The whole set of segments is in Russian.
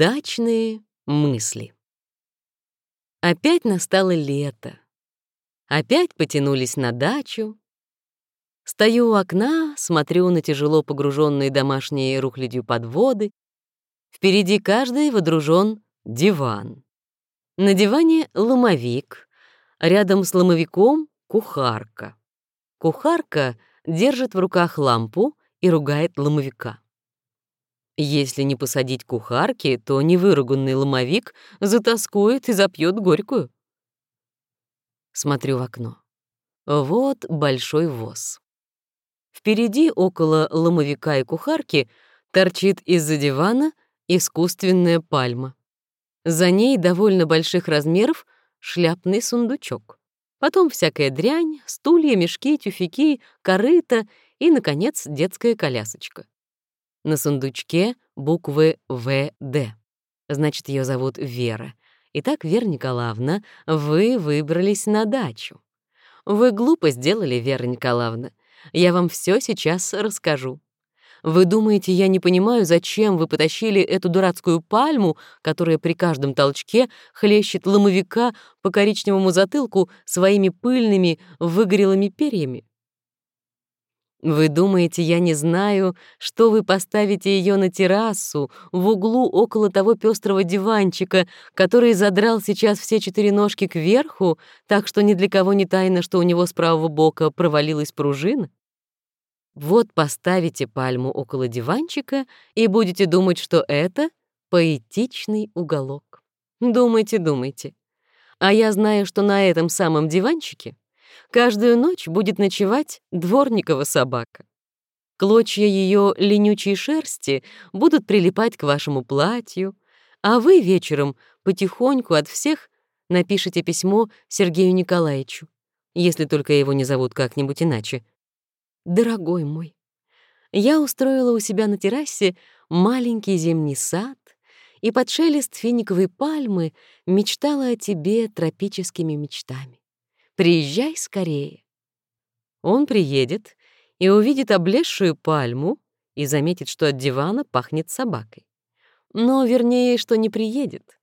Дачные мысли. Опять настало лето. Опять потянулись на дачу. Стою у окна, смотрю на тяжело погруженные домашние рухлядью подводы. Впереди каждый водружен диван. На диване ломовик, рядом с ломовиком — кухарка. Кухарка держит в руках лампу и ругает ломовика. Если не посадить кухарки, то невыруганный ломовик затаскует и запьет горькую. Смотрю в окно. Вот большой воз. Впереди, около ломовика и кухарки, торчит из-за дивана искусственная пальма. За ней довольно больших размеров шляпный сундучок. Потом всякая дрянь, стулья, мешки, тюфяки, корыта и, наконец, детская колясочка. На сундучке буквы ВД. Значит, ее зовут Вера. Итак, Вера Николаевна, вы выбрались на дачу. Вы глупо сделали, Вера Николаевна. Я вам все сейчас расскажу. Вы думаете, я не понимаю, зачем вы потащили эту дурацкую пальму, которая при каждом толчке хлещет ломовика по коричневому затылку своими пыльными, выгорелыми перьями? Вы думаете, я не знаю, что вы поставите ее на террасу, в углу около того пестрого диванчика, который задрал сейчас все четыре ножки кверху, так что ни для кого не тайно, что у него с правого бока провалилась пружина? Вот поставите пальму около диванчика и будете думать, что это поэтичный уголок. Думайте, думайте. А я знаю, что на этом самом диванчике Каждую ночь будет ночевать дворникова собака. Клочья ее ленючей шерсти будут прилипать к вашему платью, а вы вечером потихоньку от всех напишите письмо Сергею Николаевичу, если только его не зовут как-нибудь иначе. Дорогой мой, я устроила у себя на террасе маленький зимний сад и под шелест финиковой пальмы мечтала о тебе тропическими мечтами. Приезжай скорее. Он приедет и увидит облезшую пальму и заметит, что от дивана пахнет собакой. Но, вернее, что не приедет.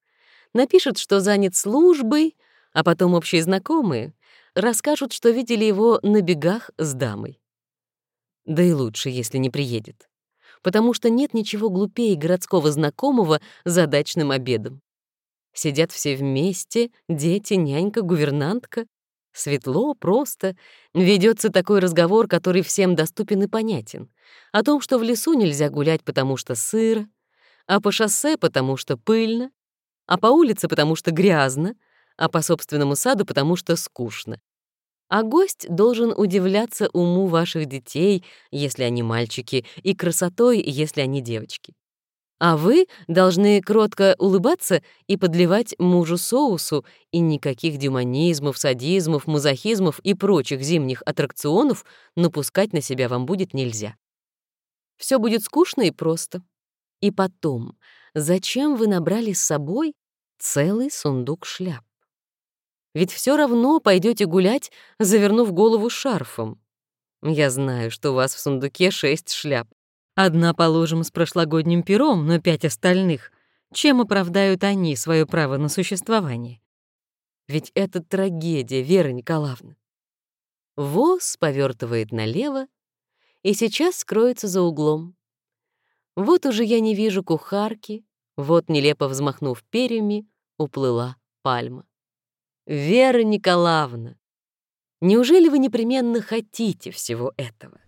Напишет, что занят службой, а потом общие знакомые расскажут, что видели его на бегах с дамой. Да и лучше, если не приедет. Потому что нет ничего глупее городского знакомого за дачным обедом. Сидят все вместе, дети, нянька, гувернантка, Светло, просто. Ведется такой разговор, который всем доступен и понятен. О том, что в лесу нельзя гулять, потому что сыро, а по шоссе, потому что пыльно, а по улице, потому что грязно, а по собственному саду, потому что скучно. А гость должен удивляться уму ваших детей, если они мальчики, и красотой, если они девочки. А вы должны кротко улыбаться и подливать мужу соусу, и никаких демонизмов, садизмов, мазохизмов и прочих зимних аттракционов напускать на себя вам будет нельзя. Все будет скучно и просто. И потом, зачем вы набрали с собой целый сундук шляп? Ведь все равно пойдете гулять, завернув голову шарфом. Я знаю, что у вас в сундуке шесть шляп. Одна, положим, с прошлогодним пером, но пять остальных. Чем оправдают они свое право на существование? Ведь это трагедия, Вера Николаевна. Воз повертывает налево и сейчас скроется за углом. Вот уже я не вижу кухарки, вот, нелепо взмахнув перьями, уплыла пальма. Вера Николаевна, неужели вы непременно хотите всего этого?